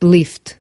lift.